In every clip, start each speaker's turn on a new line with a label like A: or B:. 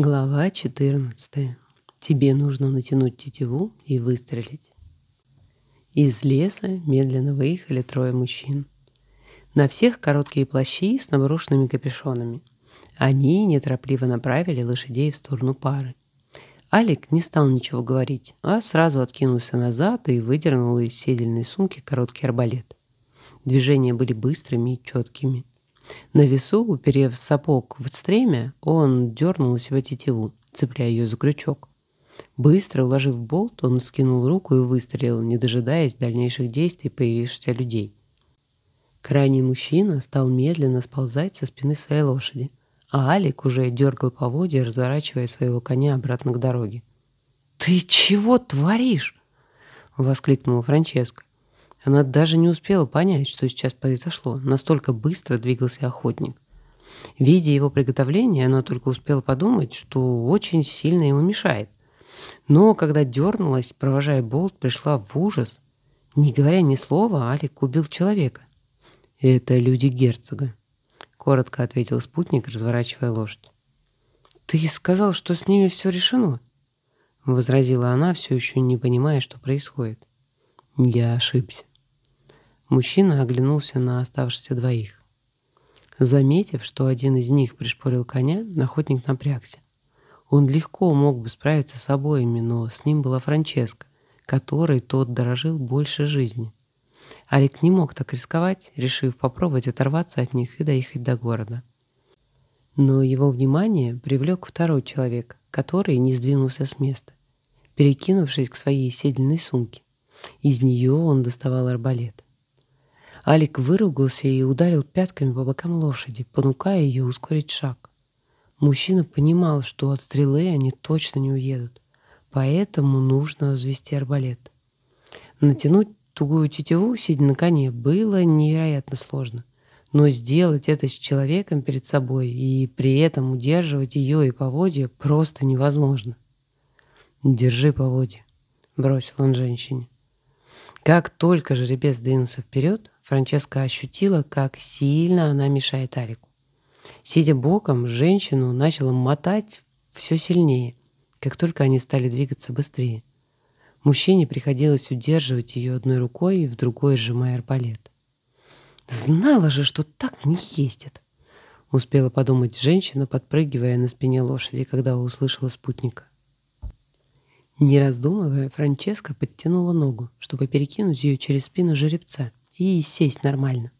A: Глава 14. Тебе нужно натянуть тетиву и выстрелить. Из леса медленно выехали трое мужчин. На всех короткие плащи с наброшенными капюшонами. Они неторопливо направили лошадей в сторону пары. Алик не стал ничего говорить, а сразу откинулся назад и выдернул из седельной сумки короткий арбалет. Движения были быстрыми и четкими. На весу, уперев сапог в стремя, он дернул на себя тетиву, цепляя ее за крючок. Быстро уложив болт, он скинул руку и выстрелил, не дожидаясь дальнейших действий появившихся людей. Крайний мужчина стал медленно сползать со спины своей лошади, а Алик уже дергал поводья, разворачивая своего коня обратно к дороге. «Ты чего творишь?» — воскликнула Франческа. Она даже не успела понять, что сейчас произошло. Настолько быстро двигался охотник. Видя его приготовление, она только успела подумать, что очень сильно ему мешает. Но когда дернулась, провожая болт, пришла в ужас. Не говоря ни слова, Алик убил человека. «Это люди герцога», — коротко ответил спутник, разворачивая лошадь. «Ты сказал, что с ними все решено?» — возразила она, все еще не понимая, что происходит. «Я ошибся. Мужчина оглянулся на оставшихся двоих. Заметив, что один из них пришпорил коня, охотник напрягся. Он легко мог бы справиться с обоими, но с ним была Франческа, которой тот дорожил больше жизни. Алик не мог так рисковать, решив попробовать оторваться от них и доехать до города. Но его внимание привлек второй человек, который не сдвинулся с места, перекинувшись к своей седельной сумке. Из нее он доставал арбалет. Алик выругался и ударил пятками по бокам лошади, понукая ее ускорить шаг. Мужчина понимал, что от стрелы они точно не уедут, поэтому нужно взвести арбалет. Натянуть тугую тетиву, сидя на коне, было невероятно сложно. Но сделать это с человеком перед собой и при этом удерживать ее и поводья просто невозможно. «Держи поводья», — бросил он женщине. Как только жеребец двинулся вперед, Франческа ощутила, как сильно она мешает Алику. Сидя боком, женщину начала мотать все сильнее, как только они стали двигаться быстрее. Мужчине приходилось удерживать ее одной рукой и в другой сжимая арбалет. «Знала же, что так не ездят!» Успела подумать женщина, подпрыгивая на спине лошади, когда услышала спутника. Не раздумывая, Франческа подтянула ногу, чтобы перекинуть ее через спину жеребца и сесть нормально.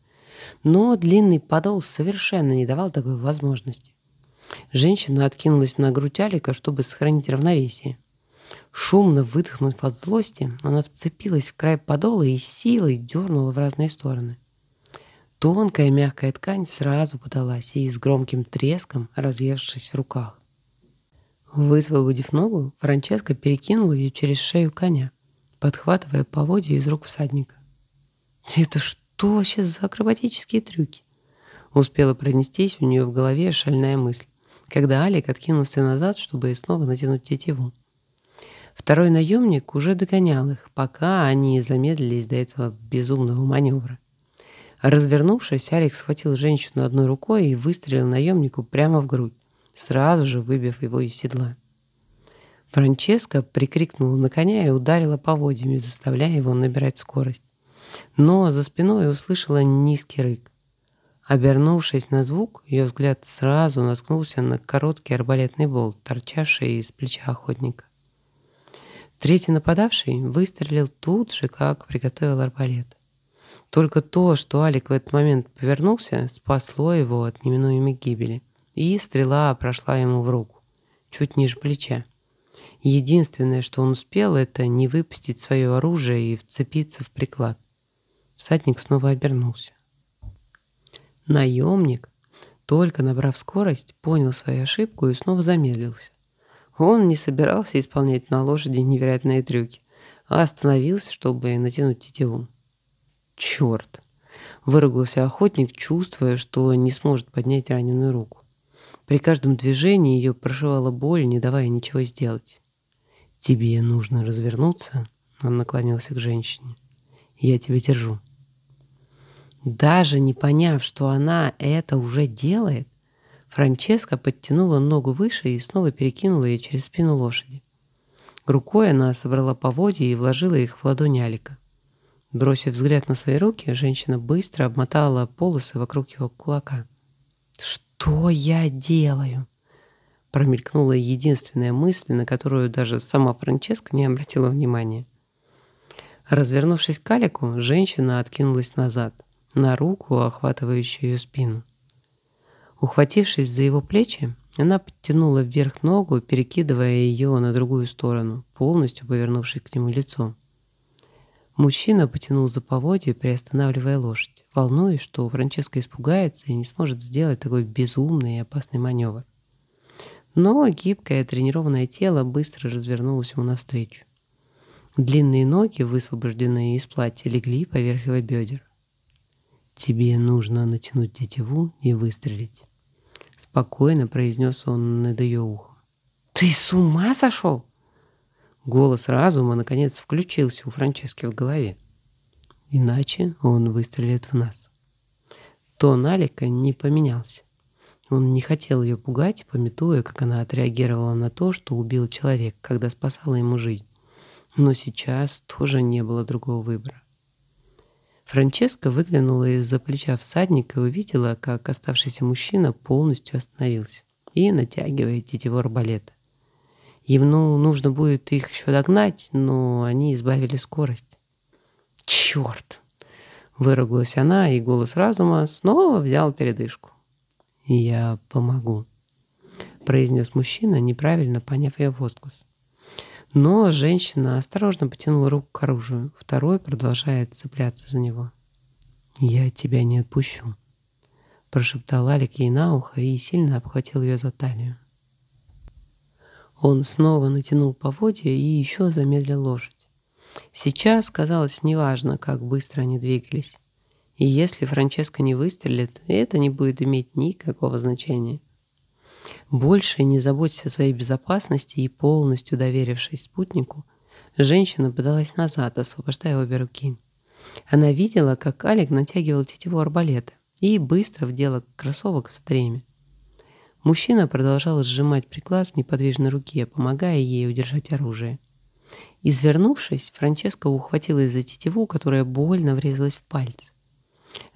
A: Но длинный подол совершенно не давал такой возможности. Женщина откинулась на грудь Алика, чтобы сохранить равновесие. Шумно выдохнув от злости, она вцепилась в край подола и силой дернула в разные стороны. Тонкая мягкая ткань сразу подалась и с громким треском разъевшись в руках. Высвободив ногу, Франческа перекинула ее через шею коня, подхватывая поводья из рук всадника. Это что вообще за акробатические трюки? Успела пронестись у нее в голове шальная мысль, когда Алик откинулся назад, чтобы снова натянуть тетиву. Второй наемник уже догонял их, пока они замедлились до этого безумного маневра. Развернувшись, Алик схватил женщину одной рукой и выстрелил наемнику прямо в грудь, сразу же выбив его из седла. Франческа прикрикнула на коня и ударила поводьями, заставляя его набирать скорость но за спиной услышала низкий рык. Обернувшись на звук, ее взгляд сразу наткнулся на короткий арбалетный болт, торчавший из плеча охотника. Третий нападавший выстрелил тут же, как приготовил арбалет. Только то, что Алик в этот момент повернулся, спасло его от неминуемой гибели, и стрела прошла ему в руку, чуть ниже плеча. Единственное, что он успел, это не выпустить свое оружие и вцепиться в приклад. Всадник снова обернулся. Наемник, только набрав скорость, понял свою ошибку и снова замедлился. Он не собирался исполнять на лошади невероятные трюки, а остановился, чтобы натянуть тетиву. «Черт!» — выругался охотник, чувствуя, что не сможет поднять раненую руку. При каждом движении ее прошивала боль, не давая ничего сделать. «Тебе нужно развернуться», — он наклонился к женщине. «Я тебя держу». Даже не поняв, что она это уже делает, Франческа подтянула ногу выше и снова перекинула ее через спину лошади. Рукой она собрала поводья и вложила их в ладони Алика. Бросив взгляд на свои руки, женщина быстро обмотала полосы вокруг его кулака. «Что я делаю?» Промелькнула единственная мысль, на которую даже сама Франческа не обратила внимания. Развернувшись к Алику, женщина откинулась назад, на руку, охватывающую ее спину. Ухватившись за его плечи, она подтянула вверх ногу, перекидывая ее на другую сторону, полностью повернувшись к нему лицом. Мужчина потянул за поводья, приостанавливая лошадь, волнуясь, что Франческа испугается и не сможет сделать такой безумный и опасный маневр. Но гибкое тренированное тело быстро развернулось ему навстречу. Длинные ноги, высвобожденные из платья, легли поверх его бедер. «Тебе нужно натянуть тетиву и выстрелить», — спокойно произнес он над ее ухом. «Ты с ума сошел?» Голос разума наконец включился у Франчески в голове. Иначе он выстрелит в нас. Тон Алика не поменялся. Он не хотел ее пугать, пометуя, как она отреагировала на то, что убил человек, когда спасала ему жизнь. Но сейчас тоже не было другого выбора. Франческа выглянула из-за плеча всадника и увидела, как оставшийся мужчина полностью остановился и натягивает тетиву арбалета. Ему нужно будет их еще догнать, но они избавили скорость. «Черт!» — выругалась она, и голос разума снова взял передышку. «Я помогу», — произнес мужчина, неправильно поняв ее возглас. Но женщина осторожно потянула руку к оружию, второй продолжает цепляться за него. «Я тебя не отпущу», — прошептал Алик ей на ухо и сильно обхватил ее за талию. Он снова натянул поводья и еще замедлил лошадь. Сейчас казалось неважно, как быстро они двигались. И если Франческо не выстрелит, это не будет иметь никакого значения. Больше не заботясь о своей безопасности и полностью доверившись спутнику, женщина подалась назад, освобождая обе руки. Она видела, как Алик натягивал тетиву арбалета и быстро вдела кроссовок в стреме. Мужчина продолжал сжимать приклад в неподвижной руке, помогая ей удержать оружие. Извернувшись, Франческа ухватилась за тетиву, которая больно врезалась в пальцы.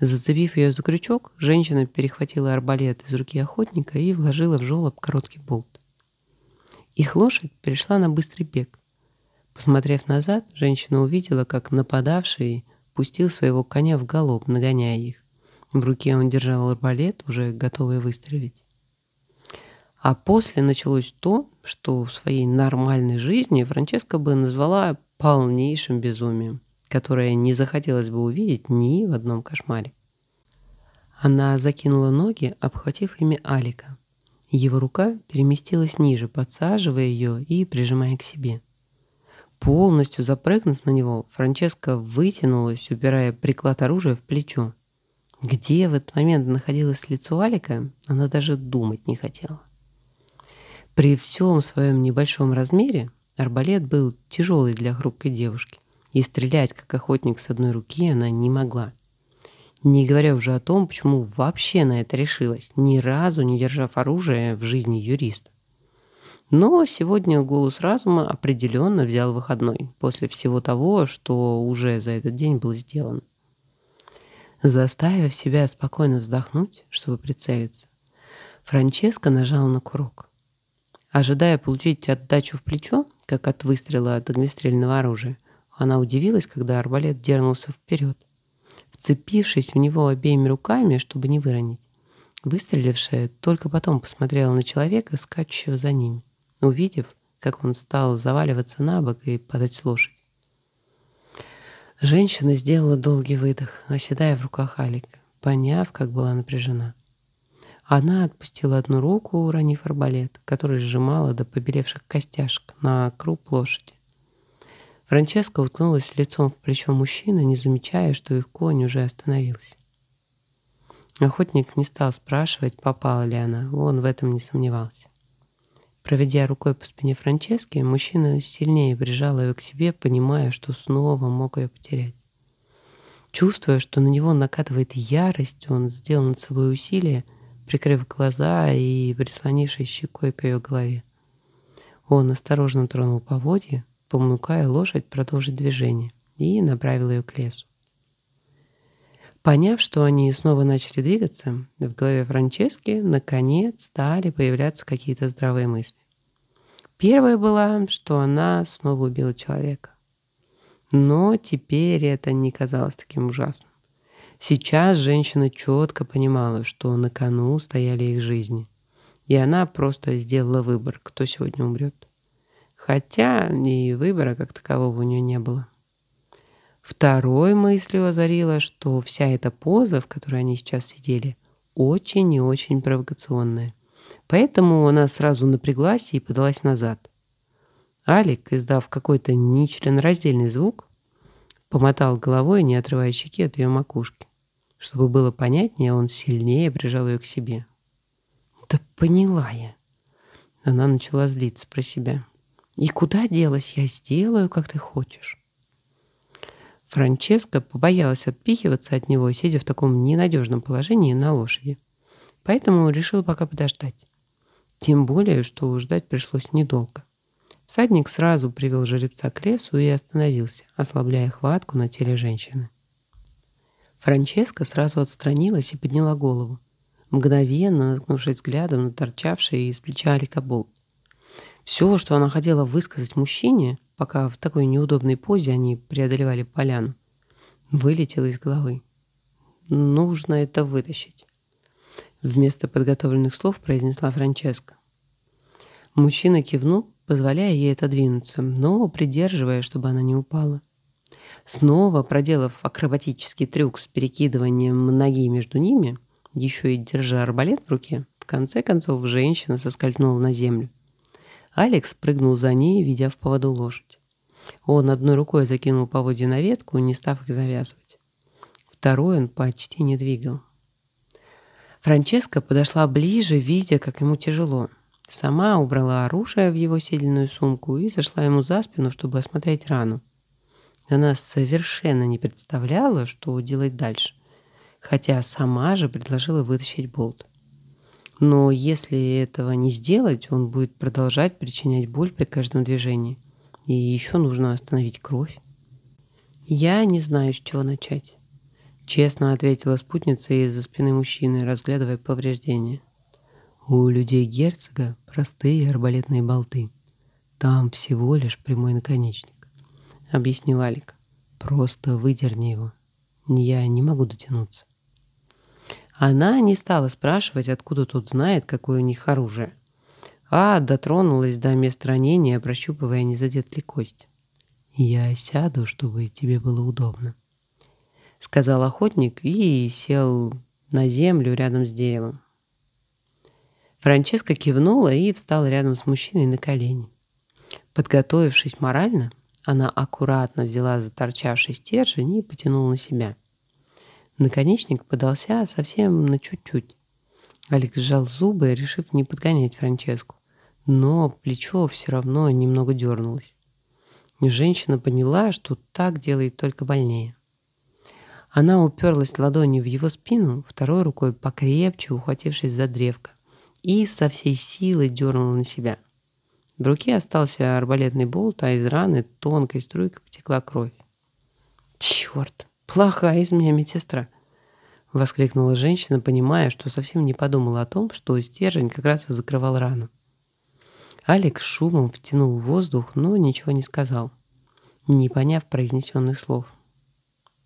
A: Зацепив ее за крючок, женщина перехватила арбалет из руки охотника и вложила в жолоб короткий болт. Их лошадь перешла на быстрый бег. Посмотрев назад, женщина увидела, как нападавший пустил своего коня в галоп, нагоняя их. В руке он держал арбалет, уже готовый выстрелить. А после началось то, что в своей нормальной жизни Франческа бы назвала полнейшим безумием, которое не захотелось бы увидеть ни в одном кошмаре. Она закинула ноги, обхватив ими Алика. Его рука переместилась ниже, подсаживая ее и прижимая к себе. Полностью запрыгнув на него, Франческа вытянулась, упирая приклад оружия в плечо. Где в этот момент находилось лицо Алика, она даже думать не хотела. При всем своем небольшом размере арбалет был тяжелый для хрупкой девушки, и стрелять как охотник с одной руки она не могла. Не говоря уже о том, почему вообще на это решилась, ни разу не держав оружие в жизни юриста. Но сегодня голос разума определенно взял выходной после всего того, что уже за этот день было сделано. Заставив себя спокойно вздохнуть, чтобы прицелиться, Франческа нажала на курок. Ожидая получить отдачу в плечо, как от выстрела от огнестрельного оружия, она удивилась, когда арбалет дернулся вперед. Вцепившись в него обеими руками, чтобы не выронить, выстрелившая только потом посмотрела на человека, скачущего за ним, увидев, как он стал заваливаться на бок и падать с лошади. Женщина сделала долгий выдох, оседая в руках Алика, поняв, как была напряжена. Она отпустила одну руку, уронив арбалет, который сжимала до побелевших костяшек на круп лошади. Франческа уткнулась лицом в плечо мужчины, не замечая, что их конь уже остановился. Охотник не стал спрашивать, попала ли она, он в этом не сомневался. Проведя рукой по спине Франчески, мужчина сильнее прижал ее к себе, понимая, что снова мог ее потерять. Чувствуя, что на него накатывает ярость, он сделал над собой усилие — прикрыв глаза и прислонившись щекой к ее голове. Он осторожно тронул поводья, помнукая лошадь продолжить движение, и направил ее к лесу. Поняв, что они снова начали двигаться, в голове Франчески наконец стали появляться какие-то здравые мысли. Первая была, что она снова убила человека. Но теперь это не казалось таким ужасным. Сейчас женщина четко понимала, что на кону стояли их жизни. И она просто сделала выбор, кто сегодня умрет. Хотя и выбора как такового у нее не было. Второй мыслью озарило, что вся эта поза, в которой они сейчас сидели, очень и очень провокационная. Поэтому она сразу напряглась и подалась назад. Алик, издав какой-то нечленораздельный звук, помотал головой, не отрывая щеки от ее макушки. Чтобы было понятнее, он сильнее прижал ее к себе. «Да поняла я!» Она начала злиться про себя. «И куда делась? Я сделаю, как ты хочешь». Франческа побоялась отпихиваться от него, сидя в таком ненадежном положении на лошади. Поэтому решила пока подождать. Тем более, что ждать пришлось недолго. Садник сразу привел жеребца к лесу и остановился, ослабляя хватку на теле женщины. Франческа сразу отстранилась и подняла голову, мгновенно наткнувшись взглядом на торчавший из плеча Алика болт. Все, что она хотела высказать мужчине, пока в такой неудобной позе они преодолевали поляну, вылетело из головы. Нужно это вытащить. Вместо подготовленных слов произнесла Франческа. Мужчина кивнул, позволяя ей отодвинуться, но придерживая, чтобы она не упала. Снова проделав акробатический трюк с перекидыванием ноги между ними, еще и держа арбалет в руке, в конце концов женщина соскользнула на землю. Алекс прыгнул за ней, ведя в поводу лошадь. Он одной рукой закинул поводья на ветку, не став их завязывать. Второй он почти не двигал. Франческа подошла ближе, видя, как ему тяжело. Сама убрала оружие в его седельную сумку и зашла ему за спину, чтобы осмотреть рану. Она совершенно не представляла, что делать дальше, хотя сама же предложила вытащить болт. Но если этого не сделать, он будет продолжать причинять боль при каждом движении. И еще нужно остановить кровь. «Я не знаю, с чего начать», — честно ответила спутница из-за спины мужчины, разглядывая повреждения. «У людей герцога простые арбалетные болты. Там всего лишь прямой наконечник», — объяснил Алик. «Просто выдерни его. Я не могу дотянуться». Она не стала спрашивать, откуда тот знает, какое у них оружие, а дотронулась до места ранения, прощупывая, не задет ли кость. «Я сяду, чтобы тебе было удобно», — сказал охотник и сел на землю рядом с деревом. Франческа кивнула и встала рядом с мужчиной на колени. Подготовившись морально, она аккуратно взяла заторчавший стержень и потянула на себя. Наконечник подался совсем на чуть-чуть. Алекс сжал зубы, решив не подгонять Франческу. Но плечо все равно немного дернулось. Женщина поняла, что так делает только больнее. Она уперлась ладонью в его спину, второй рукой покрепче ухватившись за древко, и со всей силы дернула на себя. В руке остался арбалетный болт, а из раны тонкой струйкой потекла кровь. «Черт!» «Плохая из меня медсестра», — воскликнула женщина, понимая, что совсем не подумала о том, что стержень как раз и закрывал рану. Алекс шумом втянул воздух, но ничего не сказал, не поняв произнесенных слов.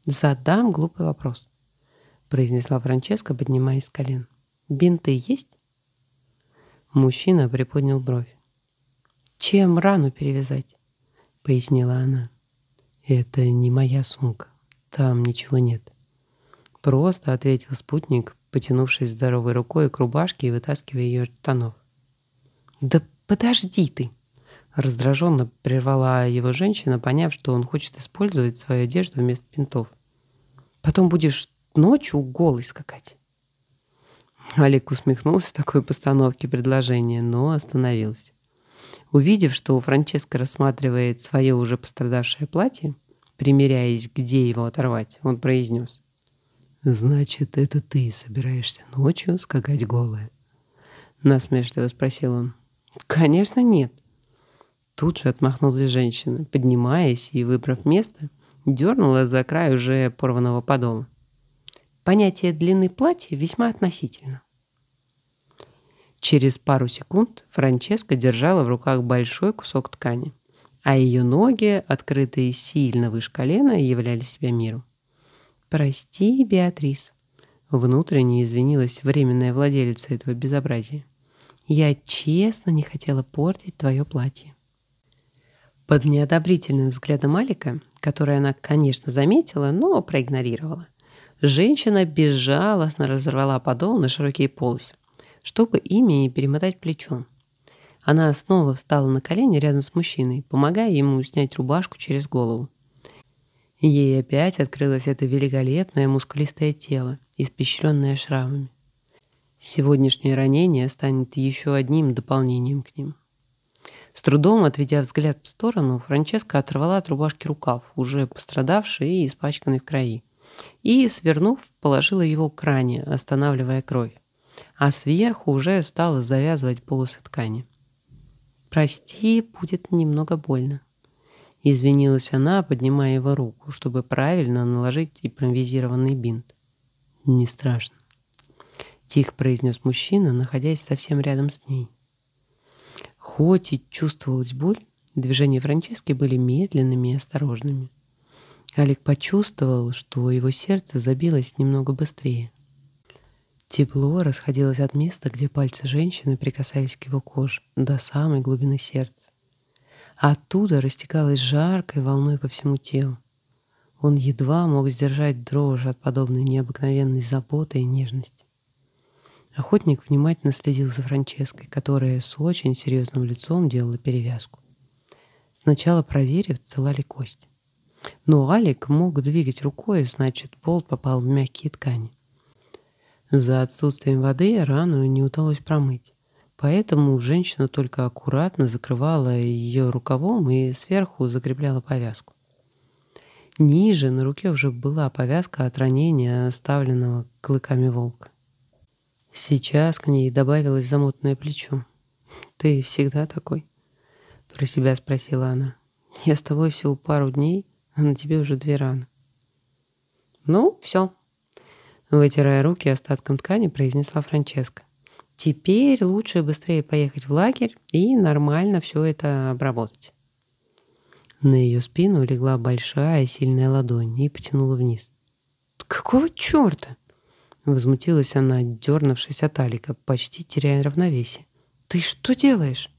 A: «Задам глупый вопрос», — произнесла Франческа, поднимаясь с колен. «Бинты есть?» Мужчина приподнял бровь. «Чем рану перевязать?» — пояснила она. «Это не моя сумка». Там ничего нет. Просто ответил спутник, потянувшись здоровой рукой к рубашке и вытаскивая ее из штанов. Да подожди ты! Раздраженно прервала его женщина, поняв, что он хочет использовать свою одежду вместо пинтов. Потом будешь ночью голый скакать. Олег усмехнулся такой постановке предложения, но остановился. Увидев, что Франческа рассматривает свое уже пострадавшее платье, примеряясь, где его оторвать, он произнес. «Значит, это ты собираешься ночью скакать голая?» Насмешливо спросил он. «Конечно нет». Тут же отмахнулась женщина, поднимаясь и, выбрав место, дернула за край уже порванного подола. Понятие длины платья весьма относительно. Через пару секунд Франческа держала в руках большой кусок ткани, а ее ноги, открытые сильно выше колена, являли себя миру. «Прости, Беатрис», — внутренне извинилась временная владелица этого безобразия. «Я честно не хотела портить твое платье». Под неодобрительным взглядом Алика, который она, конечно, заметила, но проигнорировала, женщина безжалостно разорвала подол на широкие полосы, чтобы ими перемотать плечом. Она снова встала на колени рядом с мужчиной, помогая ему снять рубашку через голову. Ей опять открылось это великолепное мускулистое тело, испещренное шрамами. Сегодняшнее ранение станет еще одним дополнением к ним. С трудом, отведя взгляд в сторону, Франческа оторвала от рубашки рукав, уже пострадавший и испачканный в крови, и, свернув, положила его к ране, останавливая кровь. А сверху уже стала завязывать полосы ткани. «Прости, будет немного больно», Извинилась она, поднимая его руку, чтобы правильно наложить импровизированный бинт. «Не страшно», — тихо произнес мужчина, находясь совсем рядом с ней. Хоть и чувствовалась боль, движения Франчески были медленными и осторожными. Алик почувствовал, что его сердце забилось немного быстрее. Тепло расходилось от места, где пальцы женщины прикасались к его коже, до самой глубины сердца оттуда растекалась жаркой волной по всему телу. Он едва мог сдержать дрожь от подобной необыкновенной заботы и нежности. Охотник внимательно следил за Франческой, которая с очень серьезным лицом делала перевязку. Сначала проверив, цела ли кость. Но Алик мог двигать рукой, значит, болт попал в мягкие ткани. За отсутствием воды рану не удалось промыть. Поэтому женщина только аккуратно закрывала ее рукавом и сверху закрепляла повязку. Ниже на руке уже была повязка от ранения, оставленного клыками волка. Сейчас к ней добавилось замотанное плечо. «Ты всегда такой?» — про себя спросила она. «Я с тобой всего пару дней, а на тебе уже две раны». «Ну, все», — вытирая руки остатком ткани, произнесла Франческа. Теперь лучше быстрее поехать в лагерь и нормально все это обработать. На ее спину легла большая сильная ладонь и потянула вниз. «Какого черта?» Возмутилась она, дернувшись от Алика, почти теряя равновесие. «Ты что делаешь?»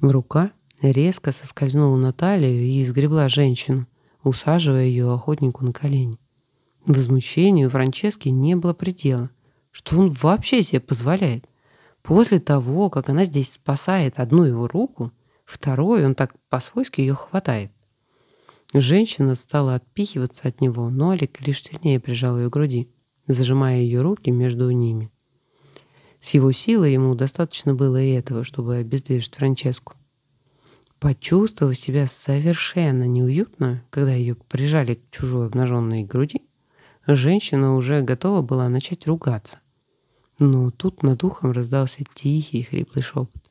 A: Рука резко соскользнула на талию и изгребла женщину, усаживая ее охотнику на колени. Возмущению Франчески не было предела. Что он вообще себе позволяет? После того, как она здесь спасает одну его руку, второй он так по-свойски ее хватает. Женщина стала отпихиваться от него, но Алик лишь сильнее прижал ее к груди, зажимая ее руки между ними. С его силой ему достаточно было и этого, чтобы обездвижить Франческу. Почувствовав себя совершенно неуютно, когда ее прижали к чужой обнаженной груди, женщина уже готова была начать ругаться. Но тут над ухом раздался тихий хриплый шепот.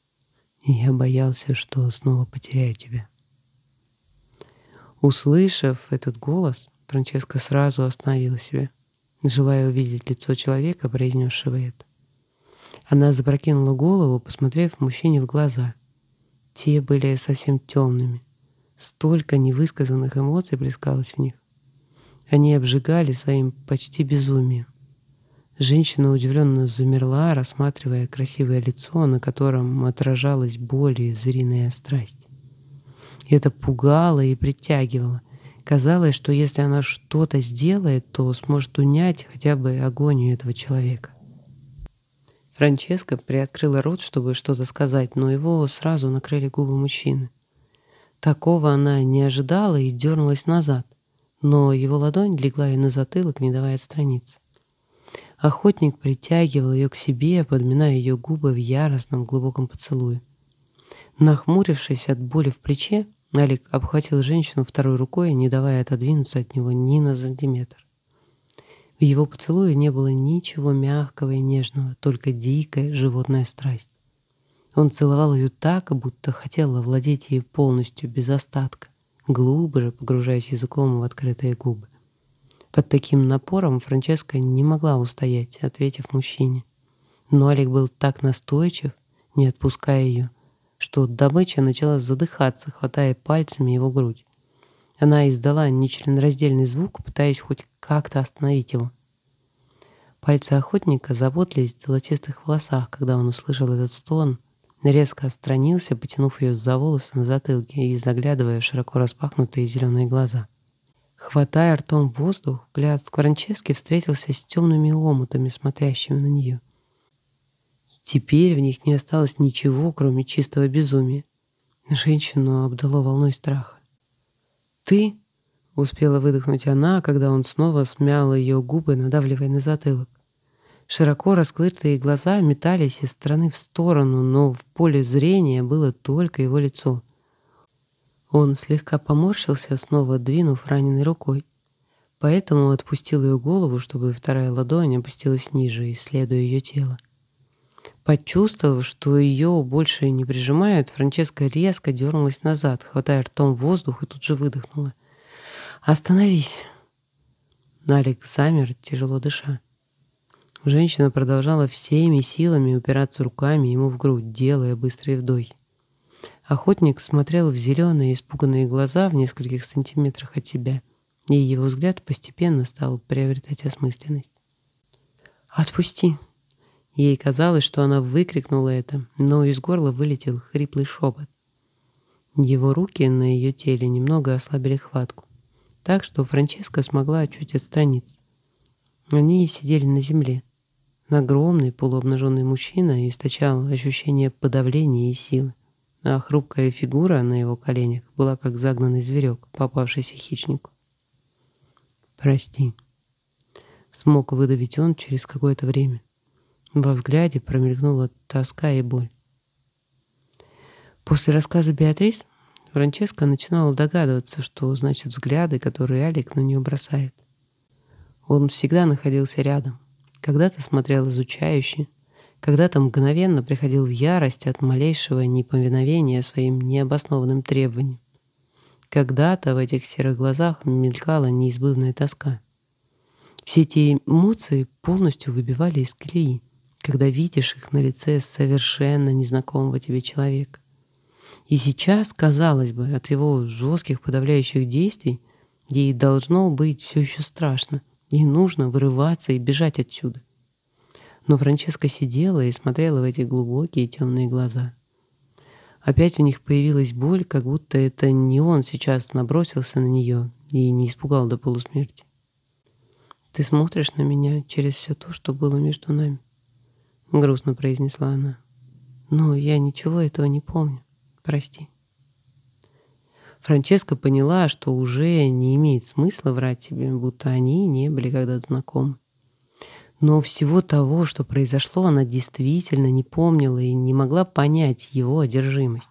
A: Я боялся, что снова потеряю тебя. Услышав этот голос, Франческа сразу остановила себя, желая увидеть лицо человека, произнесшего это. Она запрокинула голову, посмотрев мужчине в глаза. Те были совсем темными. Столько невысказанных эмоций плескалось в них. Они обжигали своим почти безумием. Женщина удивленно замерла, рассматривая красивое лицо, на котором отражалась боль и звериная страсть. И это пугало и притягивало. Казалось, что если она что-то сделает, то сможет унять хотя бы агонию этого человека. Франческа приоткрыла рот, чтобы что-то сказать, но его сразу накрыли губы мужчины. Такого она не ожидала и дернулась назад, но его ладонь легла ей на затылок, не давая отстраниться. Охотник притягивал ее к себе, подминая ее губы в яростном глубоком поцелуе. Нахмурившись от боли в плече, Алик обхватил женщину второй рукой, не давая отодвинуться от него ни на сантиметр. В его поцелуе не было ничего мягкого и нежного, только дикая животная страсть. Он целовал ее так, будто хотел овладеть ей полностью, без остатка, глубже погружаясь языком в открытые губы. Под таким напором Франческа не могла устоять, ответив мужчине. Но Алик был так настойчив, не отпуская ее, что добыча начала задыхаться, хватая пальцами его грудь. Она издала нечленораздельный звук, пытаясь хоть как-то остановить его. Пальцы охотника заботились в золотистых волосах, когда он услышал этот стон, резко отстранился, потянув ее за волосы на затылке и заглядывая в широко распахнутые зеленые глаза. Хватая ртом воздух, взгляд Скворончески встретился с темными омутами, смотрящими на нее. Теперь в них не осталось ничего, кроме чистого безумия. Женщину обдало волной страха. «Ты?» — успела выдохнуть она, когда он снова смял ее губы, надавливая на затылок. Широко раскрытые глаза метались из стороны в сторону, но в поле зрения было только его лицо. Он слегка поморщился, снова двинув раненой рукой. Поэтому отпустил ее голову, чтобы вторая ладонь опустилась ниже, исследуя ее тело. Почувствовав, что ее больше не прижимают, Франческа резко дернулась назад, хватая ртом воздух и тут же выдохнула. «Остановись!» Налик замер, тяжело дыша. Женщина продолжала всеми силами упираться руками ему в грудь, делая быстрые вдохи. Охотник смотрел в зеленые испуганные глаза в нескольких сантиметрах от себя, и его взгляд постепенно стал приобретать осмысленность. «Отпусти!» Ей казалось, что она выкрикнула это, но из горла вылетел хриплый шепот. Его руки на ее теле немного ослабили хватку, так что Франческа смогла чуть отстраниться. Они сидели на земле. Огромный полуобнаженный мужчина источал ощущение подавления и силы, а хрупкая фигура на его коленях была как загнанный зверек, попавшийся хищнику. «Прости», — смог выдавить он через какое-то время. Во взгляде промелькнула тоска и боль. После рассказа Беатрис Франческа начинала догадываться, что значит взгляды, которые Алик на нее бросает. Он всегда находился рядом. Когда-то смотрел изучающе, когда-то мгновенно приходил в ярость от малейшего неповиновения своим необоснованным требованиям. Когда-то в этих серых глазах мелькала неизбывная тоска. Все эти эмоции полностью выбивали из колеи когда видишь их на лице совершенно незнакомого тебе человека. И сейчас, казалось бы, от его жестких подавляющих действий ей должно быть все еще страшно, и нужно вырываться и бежать отсюда. Но Франческа сидела и смотрела в эти глубокие темные глаза. Опять в них появилась боль, как будто это не он сейчас набросился на нее и не испугал до полусмерти. Ты смотришь на меня через все то, что было между нами. — грустно произнесла она. «Но я ничего этого не помню. Прости». Франческа поняла, что уже не имеет смысла врать тебе, будто они не были когда-то знакомы. Но всего того, что произошло, она действительно не помнила и не могла понять его одержимость.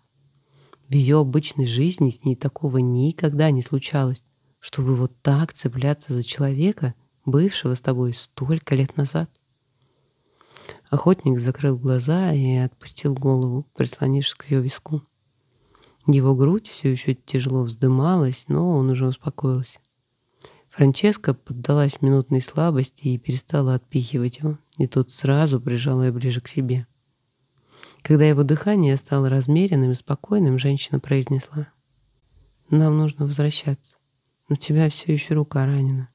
A: В ее обычной жизни с ней такого никогда не случалось, чтобы вот так цепляться за человека, бывшего с тобой столько лет назад. Охотник закрыл глаза и отпустил голову, прислонившись к ее виску. Его грудь все еще тяжело вздымалась, но он уже успокоился. Франческа поддалась минутной слабости и перестала отпихивать его, и тут сразу прижала ее ближе к себе. Когда его дыхание стало размеренным и спокойным, женщина произнесла. «Нам нужно возвращаться. У тебя все еще рука ранена.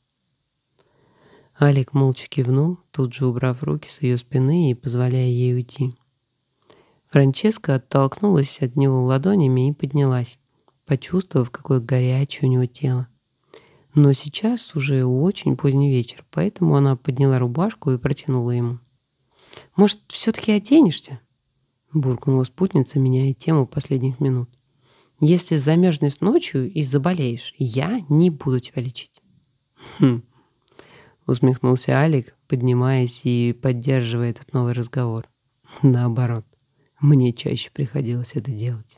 A: Алик молча кивнул, тут же убрав руки с ее спины и позволяя ей уйти. Франческа оттолкнулась от него ладонями и поднялась, почувствовав, какое горячее у него тело. Но сейчас уже очень поздний вечер, поэтому она подняла рубашку и протянула ему. «Может, все-таки оденешься?» буркнула спутница, меняя тему последних минут. «Если замерзнешь ночью и заболеешь, я не буду тебя лечить». «Хм, усмехнулся Алик, поднимаясь и поддерживая этот новый разговор. Наоборот, мне чаще приходилось это делать.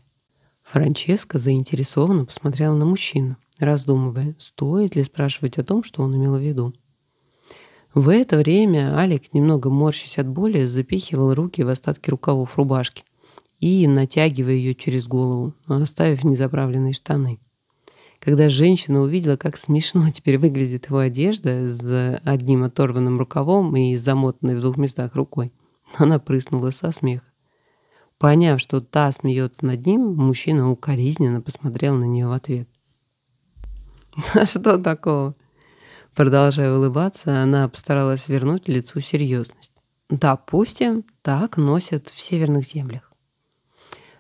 A: Франческа заинтересованно посмотрела на мужчину, раздумывая, стоит ли спрашивать о том, что он имел в виду. В это время Алик, немного морщась от боли, запихивал руки в остатки рукавов рубашки и натягивая ее через голову, оставив незаправленные штаны. Когда женщина увидела, как смешно теперь выглядит его одежда с одним оторванным рукавом и замотанной в двух местах рукой, она прыснула со смеха. Поняв, что та смеется над ним, мужчина укоризненно посмотрел на нее в ответ. «А что такого?» Продолжая улыбаться, она постаралась вернуть лицу серьезность. «Допустим, так носят в северных землях».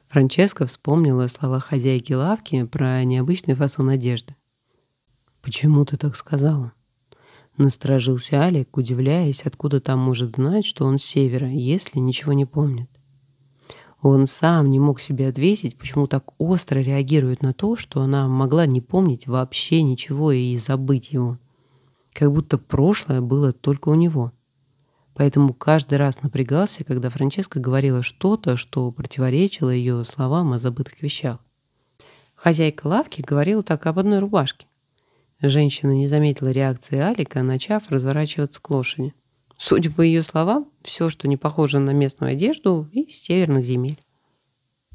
A: Франческа вспомнила слова хозяйки лавки про необычный фасон одежды. «Почему ты так сказала?» Насторожился Алик, удивляясь, откуда там может знать, что он с севера, если ничего не помнит. Он сам не мог себе ответить, почему так остро реагирует на то, что она могла не помнить вообще ничего и забыть его как будто прошлое было только у него. Поэтому каждый раз напрягался, когда Франческа говорила что-то, что противоречило ее словам о забытых вещах. Хозяйка лавки говорила так об одной рубашке. Женщина не заметила реакции Алика, начав разворачиваться к лошади. Судя по ее словам, все, что не похоже на местную одежду, из северных земель.